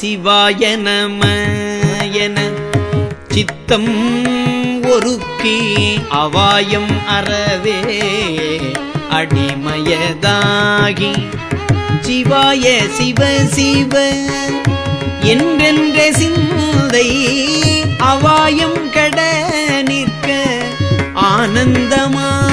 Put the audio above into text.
சிவாய நம என சித்தம் ஒருக்கி அவாயம் அறவே அடிமயதாகி. சிவாய சிவ சிவ என்றென்ற சிந்தை அவாயம் கட நிற்க. ஆனந்தமா